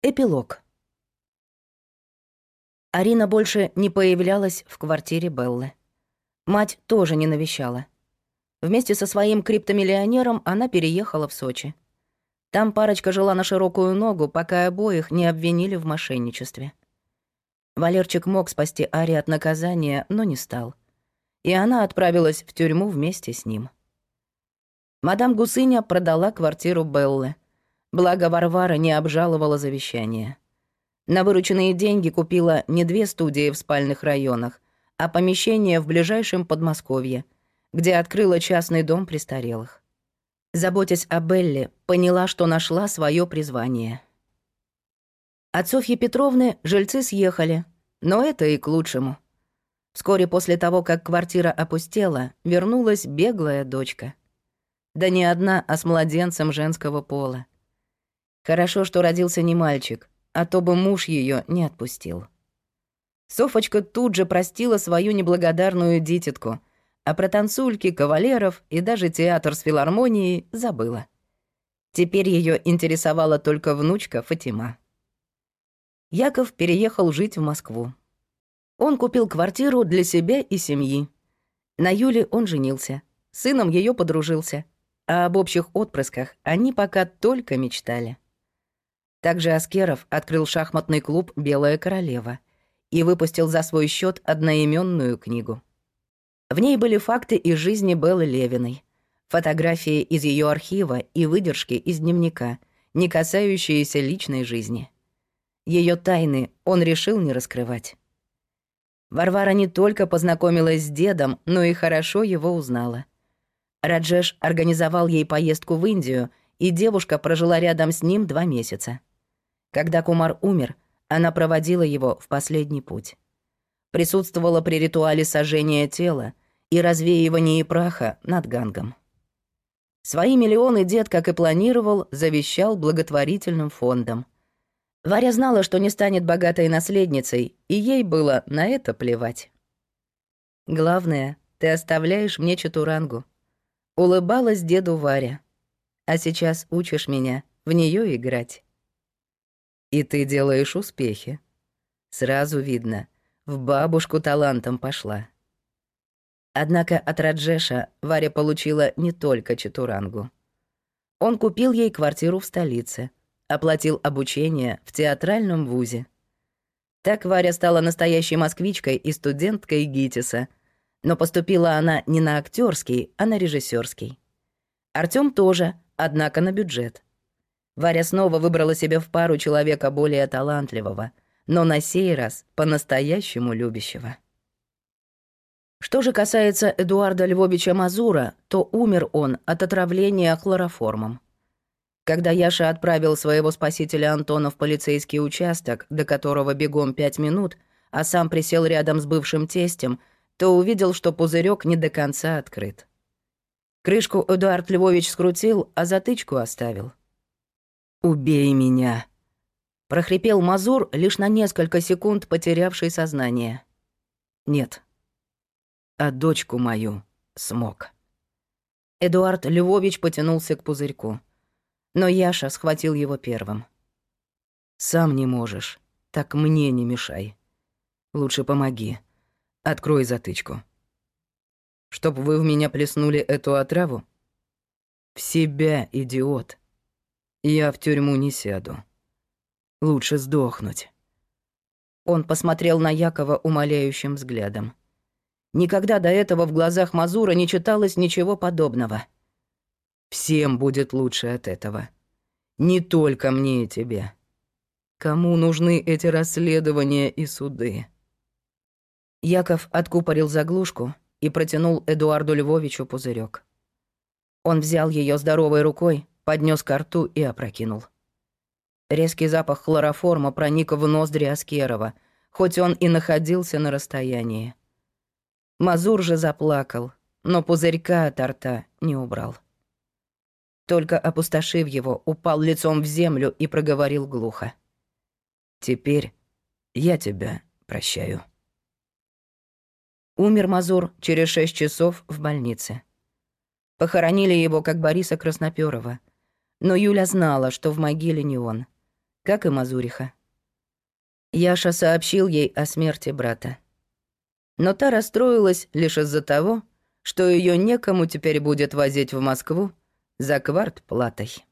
Эпилог. Арина больше не появлялась в квартире Беллы. Мать тоже не навещала. Вместе со своим криптомиллионером она переехала в Сочи. Там парочка жила на широкую ногу, пока обоих не обвинили в мошенничестве. Валерчик мог спасти Ари от наказания, но не стал. И она отправилась в тюрьму вместе с ним. Мадам Гусыня продала квартиру Беллы — Благо Варвара не обжаловала завещание. На вырученные деньги купила не две студии в спальных районах, а помещение в ближайшем Подмосковье, где открыла частный дом престарелых. Заботясь о Белле, поняла, что нашла свое призвание. От Софьи Петровны жильцы съехали, но это и к лучшему. Вскоре после того, как квартира опустела, вернулась беглая дочка. Да не одна, а с младенцем женского пола. Хорошо, что родился не мальчик, а то бы муж ее не отпустил. Софочка тут же простила свою неблагодарную дитятку, а про танцульки, кавалеров и даже театр с филармонией забыла. Теперь ее интересовала только внучка Фатима. Яков переехал жить в Москву. Он купил квартиру для себя и семьи. На Юле он женился, сыном ее подружился, а об общих отпрысках они пока только мечтали. Также Аскеров открыл шахматный клуб «Белая королева» и выпустил за свой счет одноименную книгу. В ней были факты из жизни Беллы Левиной, фотографии из ее архива и выдержки из дневника, не касающиеся личной жизни. Ее тайны он решил не раскрывать. Варвара не только познакомилась с дедом, но и хорошо его узнала. Раджеш организовал ей поездку в Индию, и девушка прожила рядом с ним два месяца. Когда Кумар умер, она проводила его в последний путь. Присутствовала при ритуале сожжения тела и развеивании праха над Гангом. Свои миллионы дед, как и планировал, завещал благотворительным фондом. Варя знала, что не станет богатой наследницей, и ей было на это плевать. «Главное, ты оставляешь мне Чатурангу», — улыбалась деду Варя. «А сейчас учишь меня в нее играть». И ты делаешь успехи. Сразу видно, в бабушку талантом пошла. Однако от Раджеша Варя получила не только Чатурангу. Он купил ей квартиру в столице, оплатил обучение в театральном вузе. Так Варя стала настоящей москвичкой и студенткой ГИТИСа, но поступила она не на актерский, а на режиссерский. Артём тоже, однако на бюджет. Варя снова выбрала себе в пару человека более талантливого, но на сей раз по-настоящему любящего. Что же касается Эдуарда Львовича Мазура, то умер он от отравления хлороформом. Когда Яша отправил своего спасителя Антона в полицейский участок, до которого бегом пять минут, а сам присел рядом с бывшим тестем, то увидел, что пузырек не до конца открыт. Крышку Эдуард Львович скрутил, а затычку оставил. «Убей меня!» — прохрипел Мазур, лишь на несколько секунд потерявший сознание. «Нет. А дочку мою смог». Эдуард Львович потянулся к пузырьку. Но Яша схватил его первым. «Сам не можешь, так мне не мешай. Лучше помоги. Открой затычку. Чтоб вы в меня плеснули эту отраву? В себя, идиот!» Я в тюрьму не сяду. Лучше сдохнуть. Он посмотрел на Якова умоляющим взглядом. Никогда до этого в глазах Мазура не читалось ничего подобного. Всем будет лучше от этого. Не только мне и тебе. Кому нужны эти расследования и суды? Яков откупорил заглушку и протянул Эдуарду Львовичу пузырек. Он взял ее здоровой рукой, поднес ко рту и опрокинул. Резкий запах хлороформа проник в ноздри Аскерова, хоть он и находился на расстоянии. Мазур же заплакал, но пузырька от рта не убрал. Только опустошив его, упал лицом в землю и проговорил глухо. «Теперь я тебя прощаю». Умер Мазур через шесть часов в больнице. Похоронили его, как Бориса Красноперова, но Юля знала, что в могиле не он. как и Мазуриха. Яша сообщил ей о смерти брата. Но та расстроилась лишь из-за того, что ее некому теперь будет возить в Москву за квартплатой.